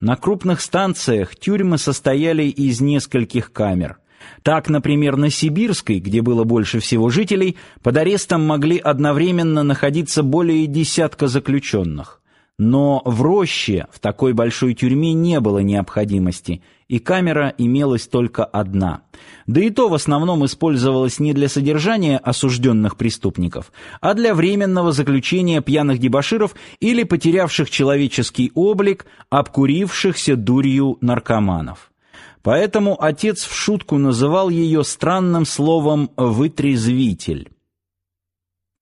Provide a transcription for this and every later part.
На крупных станциях тюрьмы состояли из нескольких камер. Так, например, на Сибирской, где было больше всего жителей, под арестом могли одновременно находиться более десятка заключенных. Но в роще в такой большой тюрьме не было необходимости, и камера имелась только одна. Да и то в основном использовалась не для содержания осужденных преступников, а для временного заключения пьяных дебоширов или потерявших человеческий облик, обкурившихся дурью наркоманов. Поэтому отец в шутку называл ее странным словом «вытрезвитель».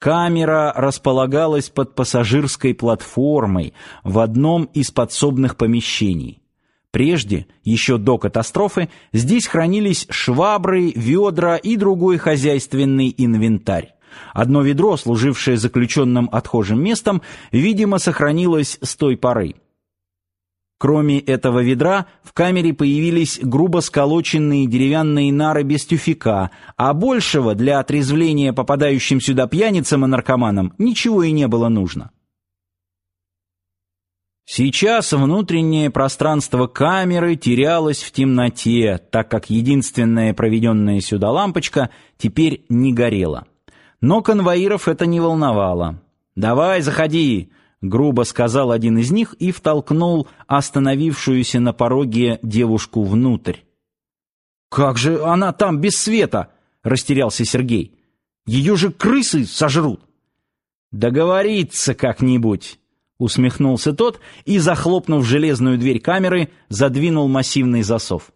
Камера располагалась под пассажирской платформой в одном из подсобных помещений. Прежде, еще до катастрофы, здесь хранились швабры, ведра и другой хозяйственный инвентарь. Одно ведро, служившее заключенным отхожим местом, видимо, сохранилось с той поры. Кроме этого ведра, в камере появились грубо сколоченные деревянные нары без тюфяка, а большего для отрезвления попадающим сюда пьяницам и наркоманам ничего и не было нужно. Сейчас внутреннее пространство камеры терялось в темноте, так как единственная проведенная сюда лампочка теперь не горела. Но конвоиров это не волновало. «Давай, заходи!» Грубо сказал один из них и втолкнул остановившуюся на пороге девушку внутрь. Как же она там без света? растерялся Сергей. Ее же крысы сожрут. Договориться как-нибудь, усмехнулся тот и, захлопнув железную дверь камеры, задвинул массивный засов.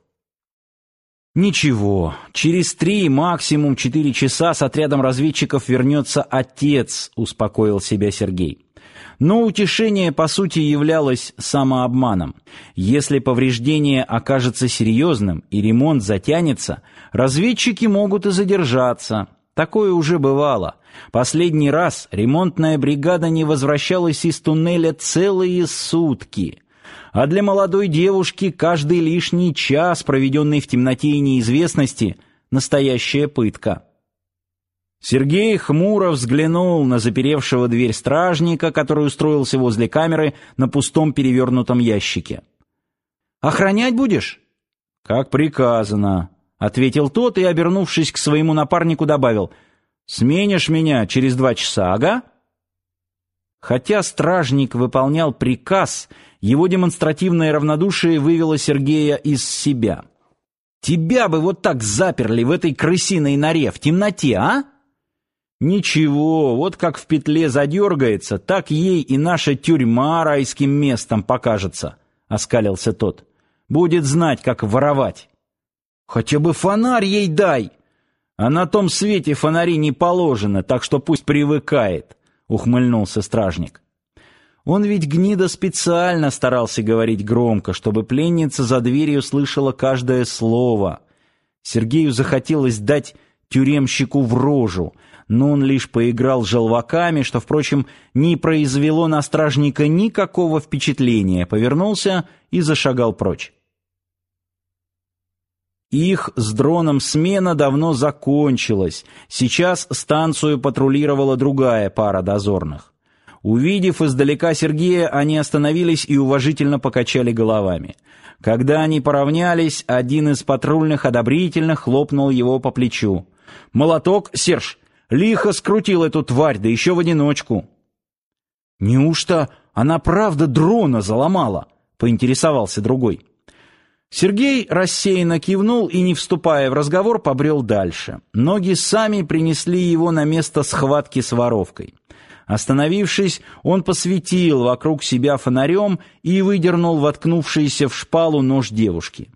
Ничего, через три, максимум четыре часа с отрядом разведчиков вернется отец, успокоил себя Сергей. Но утешение по сути являлось самообманом. Если повреждение окажется серьезным и ремонт затянется, разведчики могут и задержаться. Такое уже бывало. Последний раз ремонтная бригада не возвращалась из туннеля целые сутки. А для молодой девушки каждый лишний час, проведенный в темноте и неизвестности, настоящая пытка. Сергей хмуро взглянул на заперевшего дверь стражника, который устроился возле камеры на пустом перевернутом ящике. «Охранять будешь?» «Как приказано», — ответил тот и, обернувшись к своему напарнику, добавил. «Сменишь меня через два часа, ага?» Хотя стражник выполнял приказ, его демонстративное равнодушие вывело Сергея из себя. «Тебя бы вот так заперли в этой крысиной норе в темноте, а?» Ничего, вот как в петле задергается, так ей и наша тюрьма райским местом покажется, оскалился тот. Будет знать, как воровать. Хотя бы фонарь ей дай. А на том свете фонари не положено, так что пусть привыкает, ухмыльнулся стражник. Он ведь гнида специально старался говорить громко, чтобы пленница за дверью слышала каждое слово. Сергею захотелось дать тюремщику в рожу, но он лишь поиграл желваками, что, впрочем, не произвело на стражника никакого впечатления, повернулся и зашагал прочь. Их с дроном смена давно закончилась. Сейчас станцию патрулировала другая пара дозорных. Увидев издалека Сергея, они остановились и уважительно покачали головами. Когда они поравнялись, один из патрульных одобрительно хлопнул его по плечу. «Молоток, Серж, Лихо скрутил эту тварь, да еще в одиночку. Неужто она правда дрона заломала? Поинтересовался другой. Сергей рассеянно кивнул и, не вступая в разговор, побрел дальше. Ноги сами принесли его на место схватки с воровкой. Остановившись, он посветил вокруг себя фонарем и выдернул воткнувшийся в шпалу нож девушки.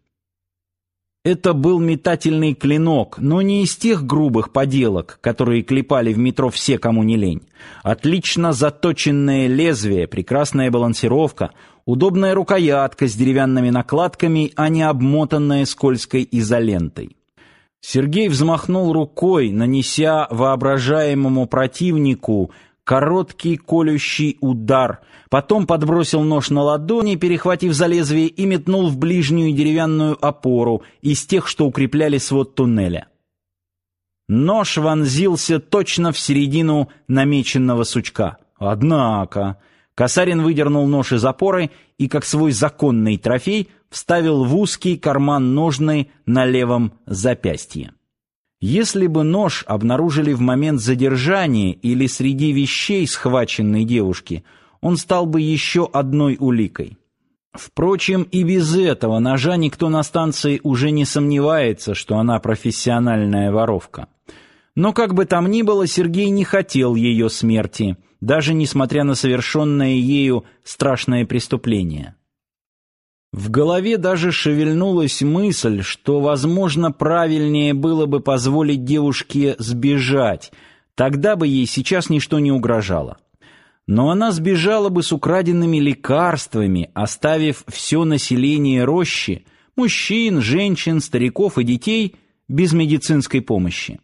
Это был метательный клинок, но не из тех грубых поделок, которые клепали в метро все, кому не лень. Отлично заточенное лезвие, прекрасная балансировка, удобная рукоятка с деревянными накладками, а не обмотанная скользкой изолентой. Сергей взмахнул рукой, нанеся воображаемому противнику короткий колющий удар, потом подбросил нож на ладони, перехватив за лезвие и метнул в ближнюю деревянную опору из тех, что укрепляли свод туннеля. Нож вонзился точно в середину намеченного сучка. Однако, Касарин выдернул нож из опоры и, как свой законный трофей, вставил в узкий карман ножны на левом запястье. Если бы нож обнаружили в момент задержания или среди вещей схваченной девушки, он стал бы еще одной уликой. Впрочем, и без этого ножа никто на станции уже не сомневается, что она профессиональная воровка. Но как бы там ни было, Сергей не хотел ее смерти, даже несмотря на совершенное ею страшное преступление. В голове даже шевельнулась мысль, что, возможно, правильнее было бы позволить девушке сбежать, тогда бы ей сейчас ничто не угрожало но она сбежала бы с украденными лекарствами, оставив все население рощи, мужчин, женщин, стариков и детей, без медицинской помощи.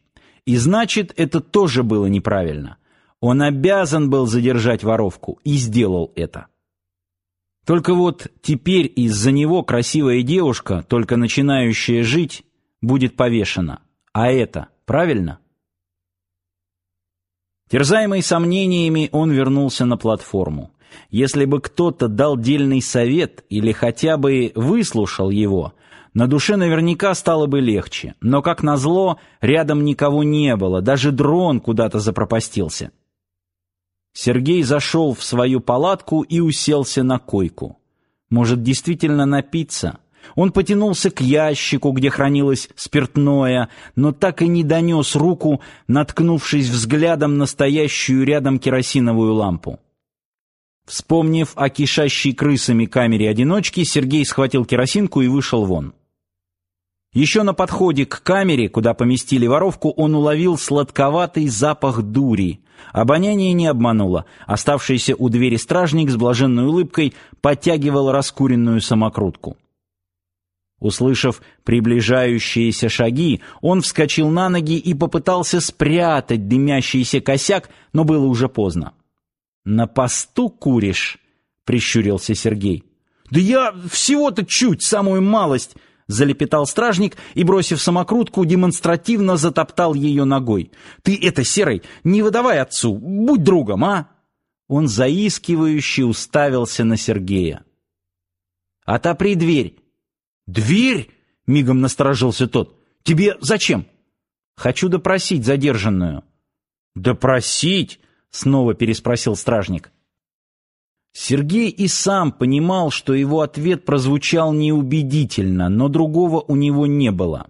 И значит, это тоже было неправильно. Он обязан был задержать воровку и сделал это. Только вот теперь из-за него красивая девушка, только начинающая жить, будет повешена. А это правильно? Терзаемый сомнениями, он вернулся на платформу. Если бы кто-то дал дельный совет или хотя бы выслушал его, на душе наверняка стало бы легче. Но, как назло, рядом никого не было, даже дрон куда-то запропастился. Сергей зашел в свою палатку и уселся на койку. Может, действительно напиться? Он потянулся к ящику, где хранилось спиртное, но так и не донес руку, наткнувшись взглядом на стоящую рядом керосиновую лампу. Вспомнив о кишащей крысами камере одиночки, Сергей схватил керосинку и вышел вон. Еще на подходе к камере, куда поместили воровку, он уловил сладковатый запах дури. Обоняние не обмануло. Оставшийся у двери стражник с блаженной улыбкой подтягивал раскуренную самокрутку. Услышав приближающиеся шаги, он вскочил на ноги и попытался спрятать дымящийся косяк, но было уже поздно. «На посту куришь?» — прищурился Сергей. «Да я всего-то чуть, самую малость!» — залепетал стражник и, бросив самокрутку, демонстративно затоптал ее ногой. «Ты это, Серый, не выдавай отцу, будь другом, а!» Он заискивающе уставился на Сергея. «Отопри дверь!» «Дверь?» — мигом насторожился тот. «Тебе зачем?» «Хочу допросить задержанную». «Допросить?» — снова переспросил стражник. Сергей и сам понимал, что его ответ прозвучал неубедительно, но другого у него не было.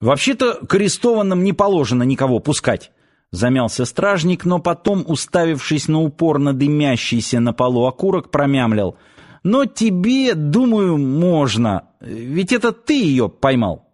«Вообще-то к арестованным не положено никого пускать», — замялся стражник, но потом, уставившись на упорно дымящийся на полу окурок, промямлил — но тебе, думаю, можно. Ведь это ты ее поймал.